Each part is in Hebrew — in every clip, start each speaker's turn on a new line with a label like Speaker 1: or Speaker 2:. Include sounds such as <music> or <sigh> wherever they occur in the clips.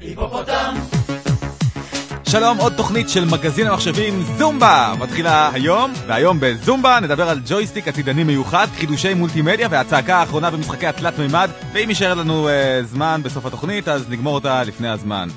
Speaker 1: היפופוטם! שלום, עוד תוכנית של מגזין המחשבים זומבה מתחילה היום, והיום בזומבה נדבר על ג'ויסטיק עתידני מיוחד, חידושי מולטימדיה והצעקה האחרונה במשחקי התלת מימד, ואם יישאר לנו uh, זמן בסוף התוכנית אז נגמור אותה לפני הזמן.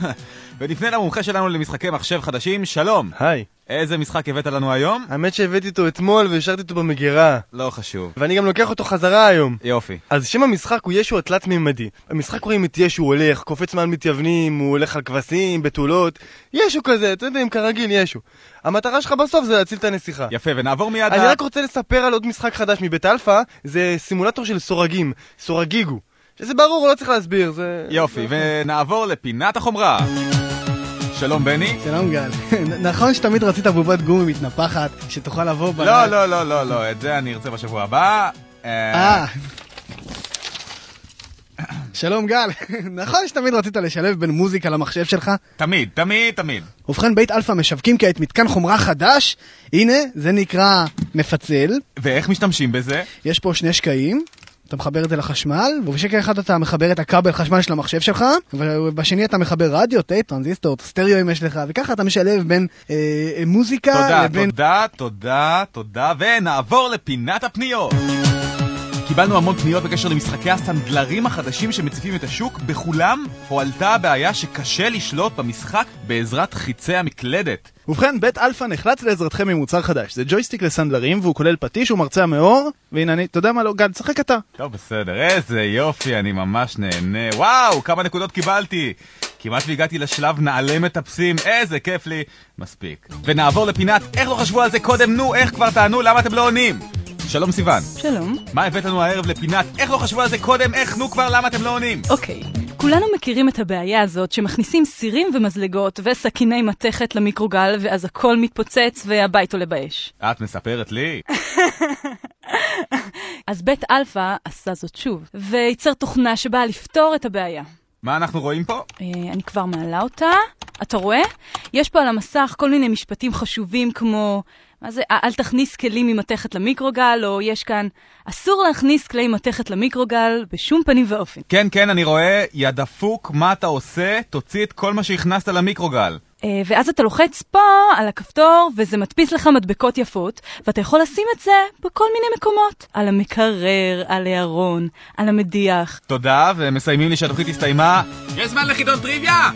Speaker 1: <laughs> ונפנה למומחה שלנו למשחקי מחשב חדשים, שלום.
Speaker 2: היי.
Speaker 1: איזה משחק הבאת לנו היום?
Speaker 2: האמת שהבאתי אותו אתמול והשארתי אותו במגירה.
Speaker 1: לא חשוב.
Speaker 2: ואני גם לוקח אותו חזרה היום.
Speaker 1: יופי.
Speaker 2: אז שם המשחק הוא ישו התלת-מימדי. במשחק רואים את ישו הולך, קופץ מעל מתייוונים, הוא הולך על כבשים, בתולות. ישו כזה, אתה יודע, כרגיל ישו. המטרה שלך בסוף זה להציל את הנסיכה.
Speaker 1: יפה, ונעבור מיד...
Speaker 2: אני רק רוצה לספר על עוד משחק חדש מבית אלפא, זה סימולטור של סורגים, סורגיגו. שזה ברור, לא צריך להסביר, זה...
Speaker 1: יופי, ונעבור לפינת החומרה. שלום בני.
Speaker 3: שלום גל. <laughs> נכון שתמיד רצית בובת גומי מתנפחת, שתוכל לבוא ב...
Speaker 1: לא, לא, לא, לא, לא, את זה אני ארצה בשבוע הבא.
Speaker 3: אה. שלום גל, <laughs> נכון שתמיד רצית לשלב בין מוזיקה למחשב שלך?
Speaker 1: תמיד, תמיד, תמיד.
Speaker 3: ובכן בית אלפא משווקים כעת מתקן חומרה חדש, הנה, זה נקרא מפצל.
Speaker 1: ואיך משתמשים בזה?
Speaker 3: יש פה שני שקעים, אתה מחבר את זה לחשמל, ובשקע אחד אתה מחבר את הכבל חשמל של המחשב שלך, ובשני אתה מחבר רדיו, טייפ, טרנזיסטור, סטריאו אם יש לך, וככה אתה משלב בין אה, אה מוזיקה
Speaker 1: תודה,
Speaker 3: לבין...
Speaker 1: תודה, תודה, תודה, ונעבור לפינת הפניות. קיבלנו המון פניות בקשר למשחקי הסנדלרים החדשים שמציפים את השוק, בכולם הועלתה הבעיה שקשה לשלוט במשחק בעזרת חיצי המקלדת.
Speaker 4: ובכן, בית אלפא נחלץ לעזרתכם עם מוצר חדש. זה ג'ויסטיק לסנדלרים והוא כולל פטיש ומרצע מעור, והנה אני, אתה יודע מה לא, גל, תשחק אתה.
Speaker 1: טוב, בסדר, איזה יופי, אני ממש נהנה. וואו, כמה נקודות קיבלתי. כמעט והגעתי לשלב נעלה מטפסים, איזה כיף לי. מספיק. ונעבור לפינת, איך לא חשבו על זה קודם? נו, איך כבר תענו? למה אתם לא עונים? שלום סיוון.
Speaker 5: שלום.
Speaker 1: מה הבאת לנו הערב לפינת? איך לא חשבו על זה קודם? איך נו כבר? למה אתם לא עונים?
Speaker 5: אוקיי. כולנו מכירים את הבעיה הזאת שמכניסים סירים ומזלגות וסכיני מתכת למיקרוגל ואז הכל מתפוצץ והבית עולה באש.
Speaker 1: את מספרת לי? <laughs>
Speaker 5: אז בית אלפא עשה זאת שוב, וייצר תוכנה שבאה לפתור את הבעיה.
Speaker 1: מה אנחנו רואים פה?
Speaker 5: אה, אני כבר מעלה אותה. אתה רואה? יש פה על המסך כל מיני משפטים חשובים כמו מה זה, אל תכניס כלים ממתכת למיקרוגל, או יש כאן, אסור להכניס כלי מתכת למיקרוגל בשום פנים ואופן.
Speaker 1: כן, כן, אני רואה, יא דפוק, מה אתה עושה? תוציא את כל מה שהכנסת למיקרוגל.
Speaker 5: אה, ואז אתה לוחץ פה על הכפתור, וזה מדפיס לך מדבקות יפות, ואתה יכול לשים את זה בכל מיני מקומות. על המקרר, על הארון, על המדיח.
Speaker 1: תודה, ומסיימים לי שהתוכנית הסתיימה. יש זמן לחידון טריוויה!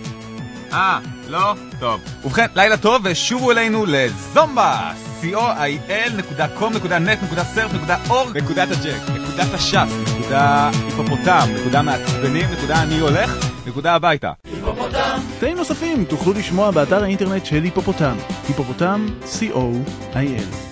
Speaker 1: אה, לא? טוב. ובכן, לילה טוב, ושובו אלינו לזומבה! co.il.com.net.surf.org נקודת הג'ק, נקודת השף, נקודה היפופוטם, נקודה מעצבנים, נקודה אני הולך, נקודה הביתה.
Speaker 4: היפופוטם! תאים נוספים תוכלו לשמוע באתר האינטרנט של היפופוטם, היפופוטם, co.il